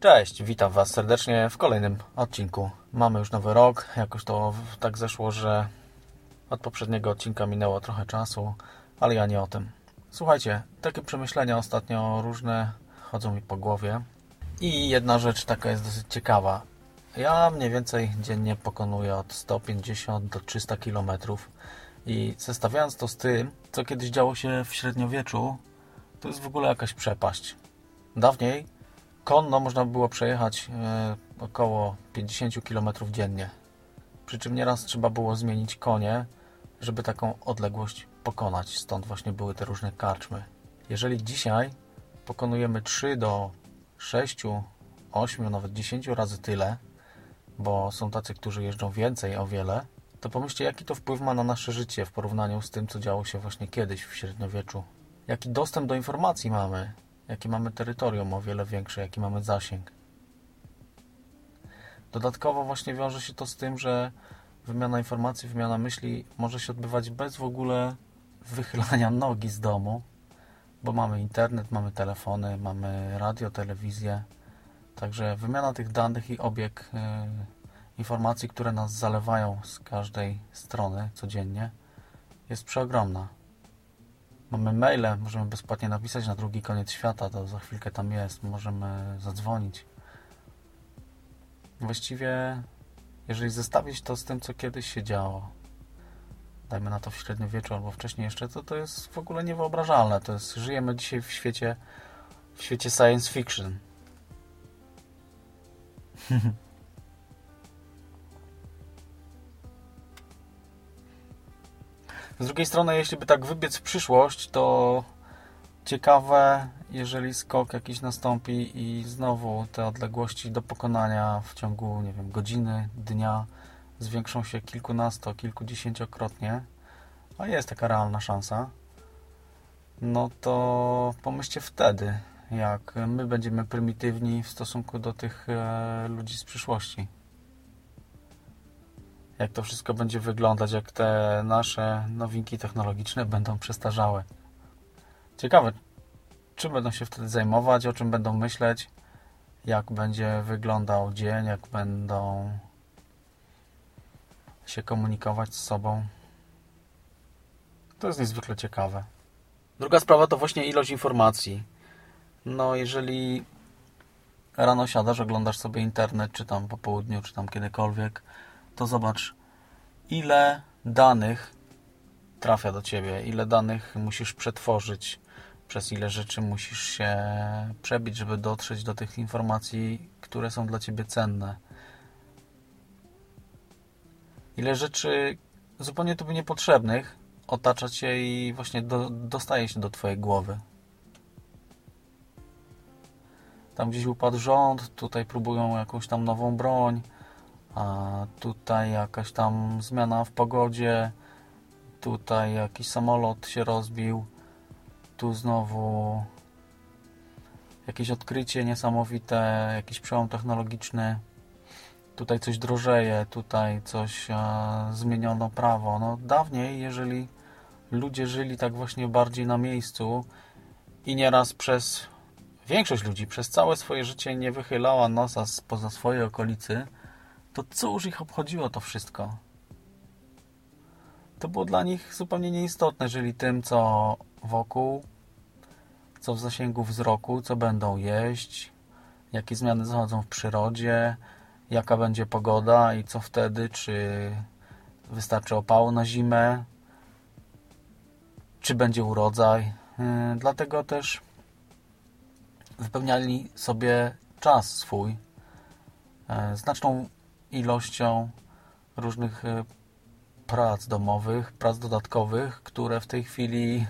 Cześć, witam Was serdecznie w kolejnym odcinku. Mamy już nowy rok, jakoś to tak zeszło, że od poprzedniego odcinka minęło trochę czasu, ale ja nie o tym. Słuchajcie, takie przemyślenia ostatnio różne chodzą mi po głowie i jedna rzecz taka jest dosyć ciekawa. Ja mniej więcej dziennie pokonuję od 150 do 300 km i zestawiając to z tym, co kiedyś działo się w średniowieczu, to jest w ogóle jakaś przepaść. Dawniej konno można było przejechać e, około 50 km dziennie. Przy czym nieraz trzeba było zmienić konie, żeby taką odległość pokonać. Stąd właśnie były te różne karczmy. Jeżeli dzisiaj pokonujemy 3 do 6, 8, nawet 10 razy tyle, bo są tacy, którzy jeżdżą więcej o wiele, to pomyślcie, jaki to wpływ ma na nasze życie w porównaniu z tym, co działo się właśnie kiedyś w średniowieczu. Jaki dostęp do informacji mamy, jakie mamy terytorium o wiele większe, jaki mamy zasięg. Dodatkowo właśnie wiąże się to z tym, że wymiana informacji, wymiana myśli może się odbywać bez w ogóle wychylania nogi z domu, bo mamy internet, mamy telefony, mamy radio, telewizję. Także wymiana tych danych i obieg y, informacji, które nas zalewają z każdej strony codziennie, jest przeogromna. Mamy maile, możemy bezpłatnie napisać na drugi koniec świata, to za chwilkę tam jest, możemy zadzwonić. Właściwie, jeżeli zestawić to z tym, co kiedyś się działo, dajmy na to w średniowieczu albo wcześniej jeszcze, to to jest w ogóle niewyobrażalne. To jest, żyjemy dzisiaj w świecie, w świecie science fiction. Z drugiej strony, jeśli by tak wybiec w przyszłość, to ciekawe, jeżeli skok jakiś nastąpi i znowu te odległości do pokonania w ciągu, nie wiem, godziny, dnia zwiększą się kilkunasto, kilkudziesięciokrotnie, a jest taka realna szansa, no to pomyślcie wtedy, jak my będziemy prymitywni w stosunku do tych e, ludzi z przyszłości jak to wszystko będzie wyglądać, jak te nasze nowinki technologiczne będą przestarzałe. Ciekawe, czym będą się wtedy zajmować, o czym będą myśleć, jak będzie wyglądał dzień, jak będą się komunikować z sobą. To jest niezwykle ciekawe. Druga sprawa to właśnie ilość informacji. No, jeżeli rano siadasz, oglądasz sobie internet, czy tam po południu, czy tam kiedykolwiek, to zobacz, ile danych trafia do ciebie, ile danych musisz przetworzyć, przez ile rzeczy musisz się przebić, żeby dotrzeć do tych informacji, które są dla ciebie cenne. Ile rzeczy zupełnie tobie niepotrzebnych otacza cię i właśnie do, dostaje się do twojej głowy. Tam gdzieś upadł rząd, tutaj próbują jakąś tam nową broń, a tutaj jakaś tam zmiana w pogodzie, tutaj jakiś samolot się rozbił, tu znowu jakieś odkrycie niesamowite, jakiś przełom technologiczny, tutaj coś drożeje, tutaj coś e, zmieniono prawo. No dawniej, jeżeli ludzie żyli tak właśnie bardziej na miejscu i nieraz przez większość ludzi przez całe swoje życie nie wychylała nosa spoza swojej okolicy, to cóż ich obchodziło to wszystko? To było dla nich zupełnie nieistotne, żyli tym, co wokół, co w zasięgu wzroku, co będą jeść, jakie zmiany zachodzą w przyrodzie, jaka będzie pogoda i co wtedy, czy wystarczy opału na zimę, czy będzie urodzaj. Yy, Dlatego też wypełniali sobie czas swój e, znaczną ilością różnych e, prac domowych, prac dodatkowych, które w tej chwili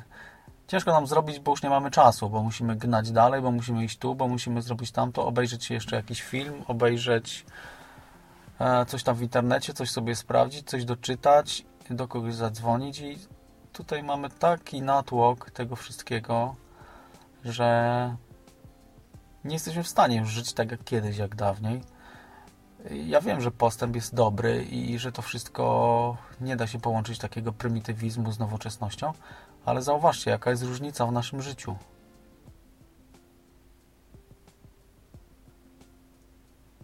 ciężko nam zrobić, bo już nie mamy czasu, bo musimy gnać dalej, bo musimy iść tu, bo musimy zrobić tamto, obejrzeć jeszcze jakiś film, obejrzeć e, coś tam w internecie, coś sobie sprawdzić, coś doczytać, do kogoś zadzwonić i tutaj mamy taki natłok tego wszystkiego, że nie jesteśmy w stanie już żyć tak jak kiedyś, jak dawniej. Ja wiem, że postęp jest dobry i że to wszystko nie da się połączyć takiego prymitywizmu z nowoczesnością, ale zauważcie, jaka jest różnica w naszym życiu.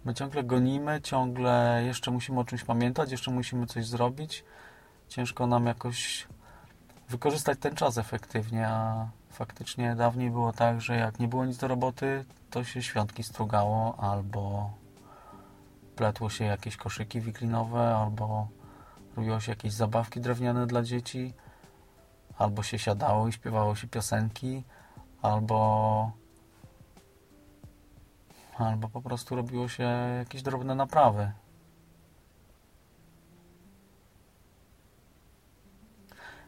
My ciągle gonimy, ciągle jeszcze musimy o czymś pamiętać, jeszcze musimy coś zrobić. Ciężko nam jakoś wykorzystać ten czas efektywnie, a faktycznie dawniej było tak, że jak nie było nic do roboty, to się świątki strugało albo pletło się jakieś koszyki wiklinowe, albo robiło się jakieś zabawki drewniane dla dzieci, albo się siadało i śpiewało się piosenki, albo albo po prostu robiło się jakieś drobne naprawy.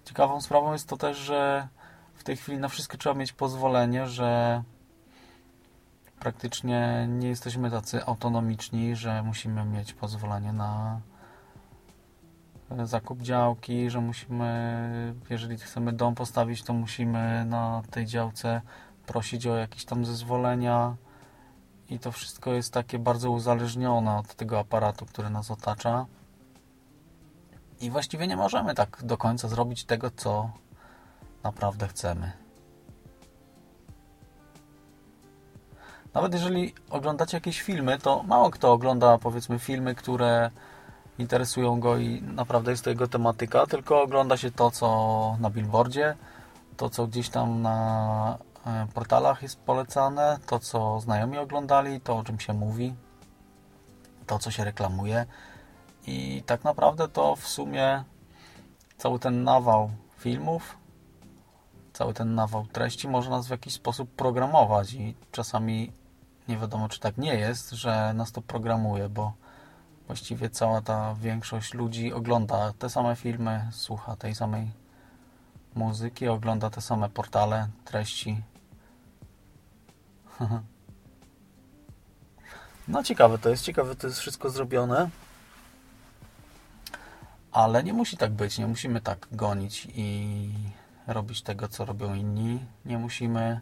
Ciekawą sprawą jest to też, że w tej chwili na wszystko trzeba mieć pozwolenie, że praktycznie nie jesteśmy tacy autonomiczni, że musimy mieć pozwolenie na zakup działki, że musimy, jeżeli chcemy dom postawić, to musimy na tej działce prosić o jakieś tam zezwolenia i to wszystko jest takie bardzo uzależnione od tego aparatu, który nas otacza i właściwie nie możemy tak do końca zrobić tego, co naprawdę chcemy. Nawet jeżeli oglądacie jakieś filmy, to mało kto ogląda powiedzmy filmy, które interesują go i naprawdę jest to jego tematyka, tylko ogląda się to, co na billboardzie, to, co gdzieś tam na e, portalach jest polecane, to, co znajomi oglądali, to, o czym się mówi, to, co się reklamuje. I tak naprawdę to w sumie cały ten nawał filmów, cały ten nawał treści można nas w jakiś sposób programować i czasami nie wiadomo, czy tak nie jest, że nas to programuje, bo właściwie cała ta większość ludzi ogląda te same filmy, słucha tej samej muzyki, ogląda te same portale, treści. No ciekawe to jest, ciekawe to jest wszystko zrobione. Ale nie musi tak być, nie musimy tak gonić i robić tego, co robią inni. Nie musimy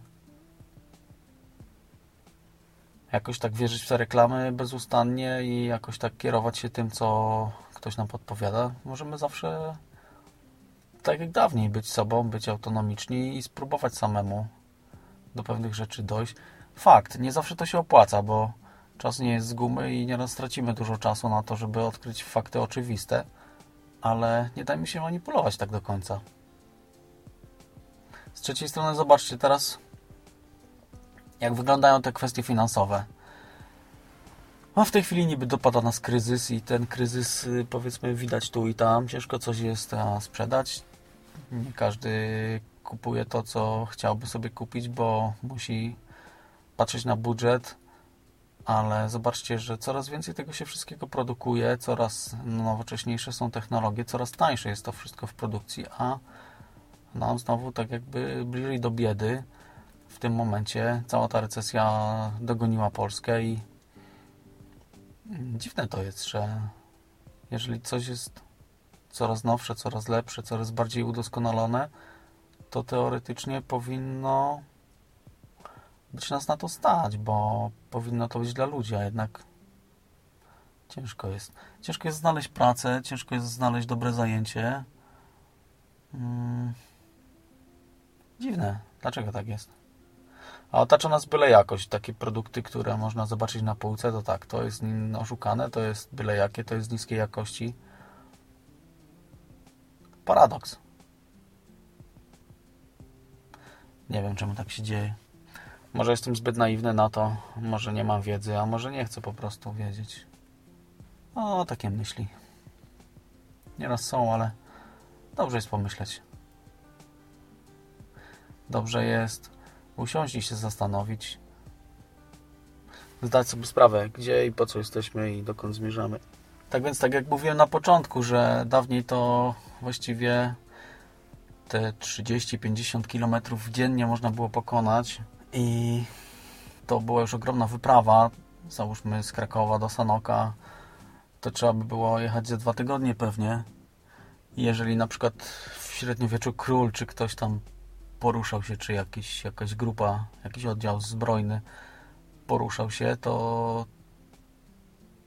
jakoś tak wierzyć w te reklamy bezustannie i jakoś tak kierować się tym, co ktoś nam podpowiada. Możemy zawsze tak jak dawniej być sobą, być autonomiczni i spróbować samemu do pewnych rzeczy dojść. Fakt, nie zawsze to się opłaca, bo czas nie jest z gumy i nieraz stracimy dużo czasu na to, żeby odkryć fakty oczywiste, ale nie dajmy się manipulować tak do końca. Z trzeciej strony zobaczcie teraz jak wyglądają te kwestie finansowe. No w tej chwili niby dopada nas kryzys i ten kryzys y, powiedzmy widać tu i tam. Ciężko coś jest sprzedać. Nie każdy kupuje to, co chciałby sobie kupić, bo musi patrzeć na budżet. Ale zobaczcie, że coraz więcej tego się wszystkiego produkuje, coraz nowocześniejsze są technologie, coraz tańsze jest to wszystko w produkcji, a nam znowu tak jakby bliżej do biedy w tym momencie cała ta recesja dogoniła Polskę i dziwne to jest, że jeżeli coś jest coraz nowsze, coraz lepsze, coraz bardziej udoskonalone, to teoretycznie powinno być nas na to stać, bo powinno to być dla ludzi, a jednak ciężko jest. Ciężko jest znaleźć pracę, ciężko jest znaleźć dobre zajęcie. Hmm. Dziwne. Dlaczego tak jest? A otacza nas byle jakość. Takie produkty, które można zobaczyć na półce, to tak, to jest oszukane, to jest byle jakie, to jest niskiej jakości. Paradoks. Nie wiem, czemu tak się dzieje. Może jestem zbyt naiwny na to, może nie mam wiedzy, a może nie chcę po prostu wiedzieć. O, takie myśli. Nieraz są, ale dobrze jest pomyśleć. Dobrze jest usiąść i się zastanowić, zdać sobie sprawę, gdzie i po co jesteśmy i dokąd zmierzamy. Tak więc, tak jak mówiłem na początku, że dawniej to właściwie te 30-50 km dziennie można było pokonać i to była już ogromna wyprawa. Załóżmy z Krakowa do Sanoka, to trzeba by było jechać ze dwa tygodnie pewnie. Jeżeli na przykład w średniowieczu król, czy ktoś tam poruszał się, czy jakiś, jakaś grupa, jakiś oddział zbrojny poruszał się, to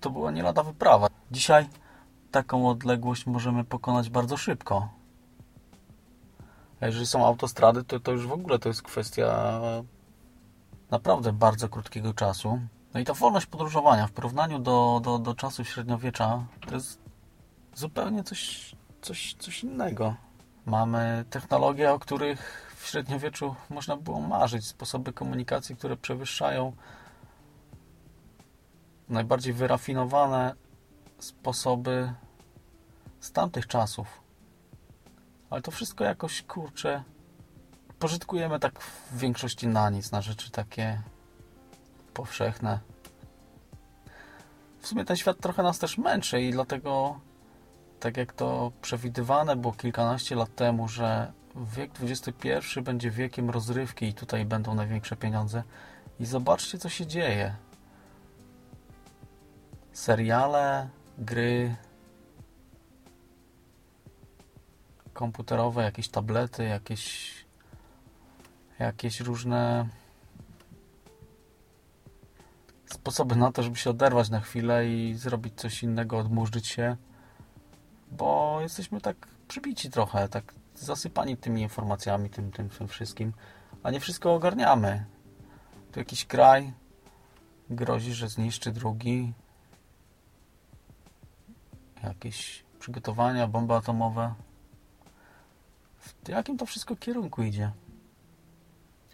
to była nie lada wyprawa. Dzisiaj taką odległość możemy pokonać bardzo szybko. A jeżeli są autostrady, to, to już w ogóle to jest kwestia naprawdę bardzo krótkiego czasu. No i ta wolność podróżowania w porównaniu do, do, do czasu średniowiecza to jest zupełnie coś, coś, coś innego. Mamy technologie, o których w średniowieczu można było marzyć, sposoby komunikacji, które przewyższają najbardziej wyrafinowane sposoby z tamtych czasów. Ale to wszystko jakoś, kurczę, pożytkujemy tak w większości na nic, na rzeczy takie powszechne. W sumie ten świat trochę nas też męczy i dlatego, tak jak to przewidywane było kilkanaście lat temu, że wiek XXI będzie wiekiem rozrywki i tutaj będą największe pieniądze. I zobaczcie, co się dzieje. Seriale, gry, komputerowe, jakieś tablety, jakieś jakieś różne sposoby na to, żeby się oderwać na chwilę i zrobić coś innego, odmurzyć się, bo jesteśmy tak przybici trochę, tak zasypani tymi informacjami, tym, tym, tym wszystkim, a nie wszystko ogarniamy. Tu jakiś kraj grozi, że zniszczy drugi, jakieś przygotowania, bomby atomowe. W jakim to wszystko kierunku idzie?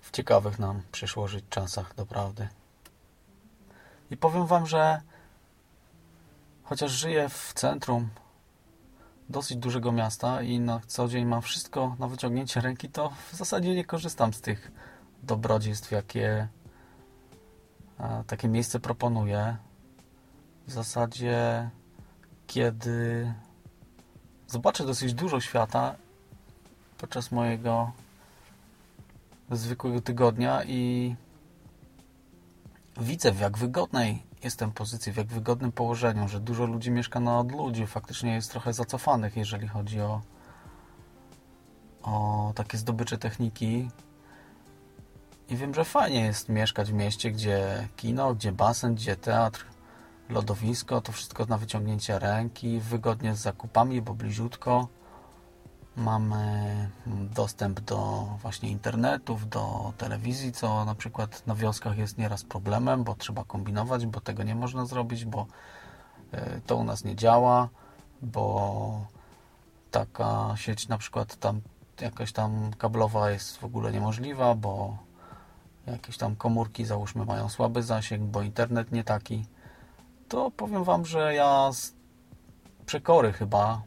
W ciekawych nam przyszło żyć czasach, doprawdy. I powiem Wam, że chociaż żyję w centrum dosyć dużego miasta i na co dzień mam wszystko na wyciągnięcie ręki, to w zasadzie nie korzystam z tych dobrodziejstw, jakie takie miejsce proponuje. W zasadzie, kiedy zobaczę dosyć dużo świata podczas mojego zwykłego tygodnia i widzę w jak wygodnej jestem pozycji, w jak wygodnym położeniu, że dużo ludzi mieszka na odludziu, faktycznie jest trochę zacofanych, jeżeli chodzi o, o takie zdobycze techniki. I wiem, że fajnie jest mieszkać w mieście, gdzie kino, gdzie basen, gdzie teatr, lodowisko, to wszystko na wyciągnięcie ręki, wygodnie z zakupami, bo bliziutko. Mamy dostęp do właśnie internetów, do telewizji, co na przykład na wioskach jest nieraz problemem, bo trzeba kombinować, bo tego nie można zrobić, bo e, to u nas nie działa, bo taka sieć na przykład tam jakaś tam kablowa jest w ogóle niemożliwa, bo jakieś tam komórki załóżmy mają słaby zasięg, bo internet nie taki, to powiem Wam, że ja z przekory chyba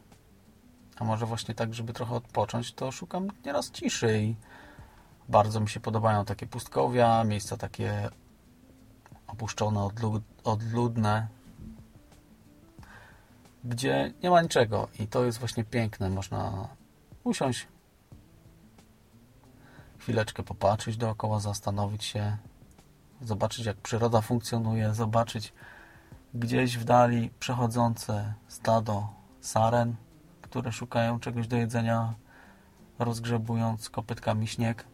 a może właśnie tak, żeby trochę odpocząć, to szukam nieraz ciszy i bardzo mi się podobają takie pustkowia, miejsca takie opuszczone, odludne, gdzie nie ma niczego i to jest właśnie piękne. Można usiąść, chwileczkę popatrzeć dookoła, zastanowić się, zobaczyć jak przyroda funkcjonuje, zobaczyć gdzieś w dali przechodzące stado saren, które szukają czegoś do jedzenia, rozgrzebując kopytkami śnieg.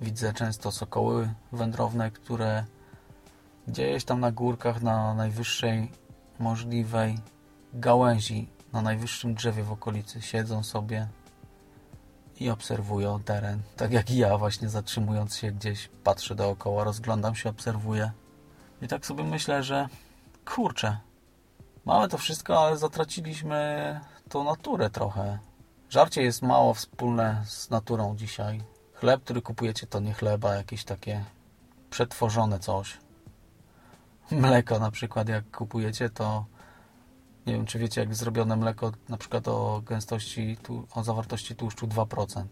Widzę często sokoły wędrowne, które gdzieś tam na górkach, na najwyższej możliwej gałęzi, na najwyższym drzewie w okolicy siedzą sobie i obserwują teren. Tak jak i ja właśnie zatrzymując się gdzieś, patrzę dookoła, rozglądam się, obserwuję. I tak sobie myślę, że kurczę, mamy to wszystko, ale zatraciliśmy tą naturę trochę. Żarcie jest mało wspólne z naturą dzisiaj. Chleb, który kupujecie, to nie chleba, jakieś takie przetworzone coś. Mleko na przykład, jak kupujecie, to nie wiem, czy wiecie, jak zrobione mleko na przykład o gęstości, o zawartości tłuszczu 2%.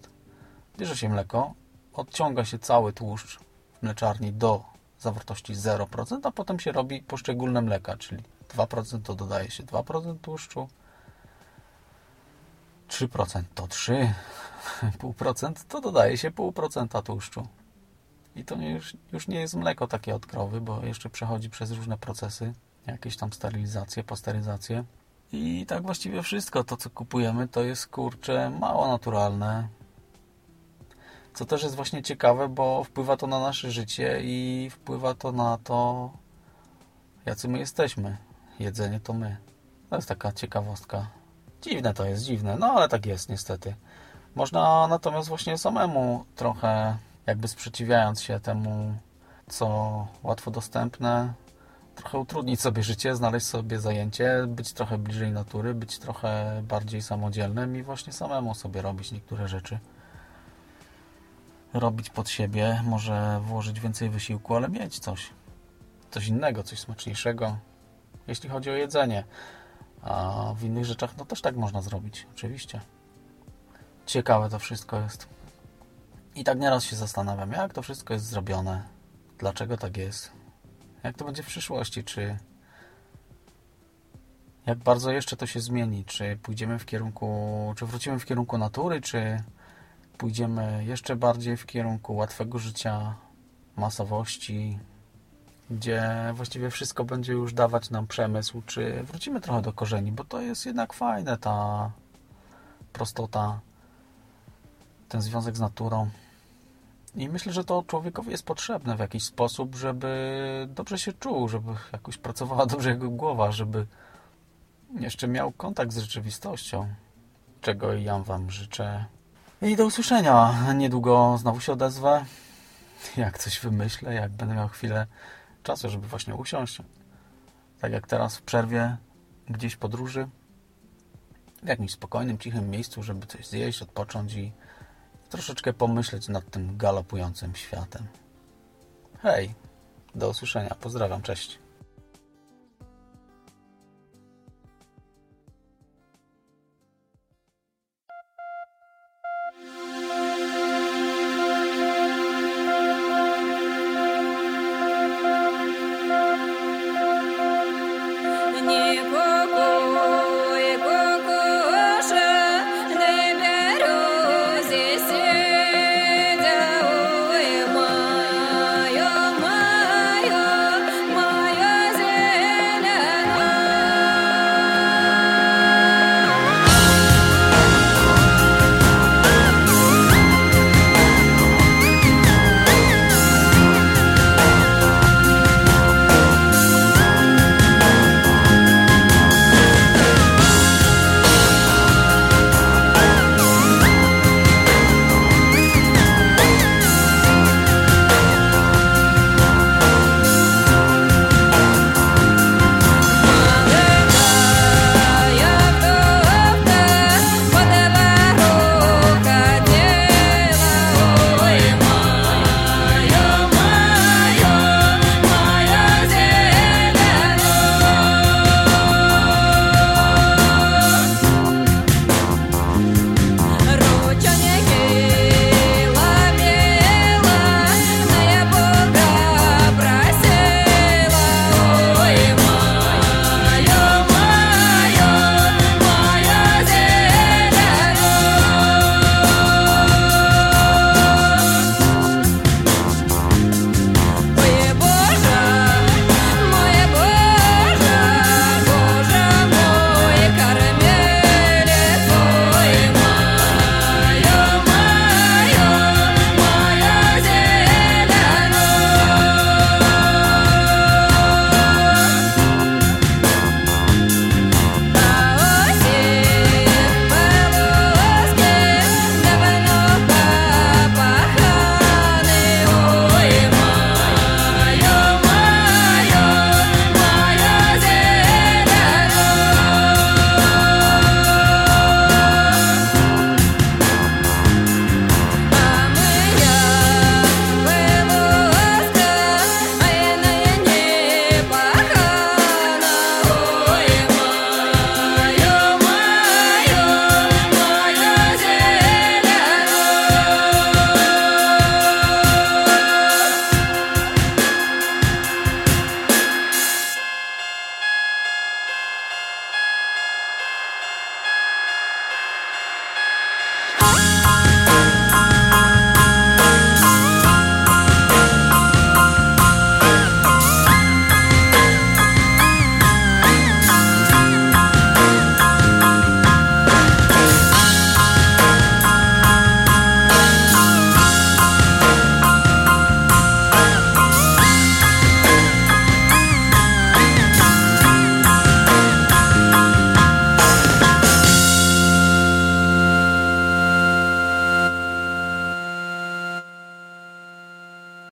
Bierze się mleko, odciąga się cały tłuszcz w mleczarni do zawartości 0%, a potem się robi poszczególne mleka, czyli 2% to dodaje się 2% tłuszczu. 3% to 3, 0,5% to dodaje się 0,5% tłuszczu. I to już, już nie jest mleko takie od krowy, bo jeszcze przechodzi przez różne procesy, jakieś tam sterylizacje, posteryzacje. I tak właściwie wszystko to, co kupujemy, to jest kurcze mało naturalne. Co też jest właśnie ciekawe, bo wpływa to na nasze życie i wpływa to na to, jacy my jesteśmy. Jedzenie to my. To jest taka ciekawostka. Dziwne to jest, dziwne, no ale tak jest niestety. Można natomiast właśnie samemu trochę, jakby sprzeciwiając się temu, co łatwo dostępne, trochę utrudnić sobie życie, znaleźć sobie zajęcie, być trochę bliżej natury, być trochę bardziej samodzielnym i właśnie samemu sobie robić niektóre rzeczy. Robić pod siebie, może włożyć więcej wysiłku, ale mieć coś. Coś innego, coś smaczniejszego, jeśli chodzi o jedzenie. A w innych rzeczach no też tak można zrobić, oczywiście. Ciekawe to wszystko jest. I tak nieraz się zastanawiam, jak to wszystko jest zrobione, dlaczego tak jest, jak to będzie w przyszłości, czy jak bardzo jeszcze to się zmieni, czy pójdziemy w kierunku, czy wrócimy w kierunku natury, czy pójdziemy jeszcze bardziej w kierunku łatwego życia, masowości, gdzie właściwie wszystko będzie już dawać nam przemysł, czy wrócimy trochę do korzeni, bo to jest jednak fajne, ta prostota, ten związek z naturą. I myślę, że to człowiekowi jest potrzebne w jakiś sposób, żeby dobrze się czuł, żeby jakoś pracowała dobrze jego głowa, żeby jeszcze miał kontakt z rzeczywistością, czego ja Wam życzę. I do usłyszenia. Niedługo znowu się odezwę. Jak coś wymyślę, jak będę miał chwilę czasu, żeby właśnie usiąść. Tak jak teraz w przerwie, gdzieś podróży, w jakimś spokojnym, cichym miejscu, żeby coś zjeść, odpocząć i troszeczkę pomyśleć nad tym galopującym światem. Hej, do usłyszenia. Pozdrawiam, cześć.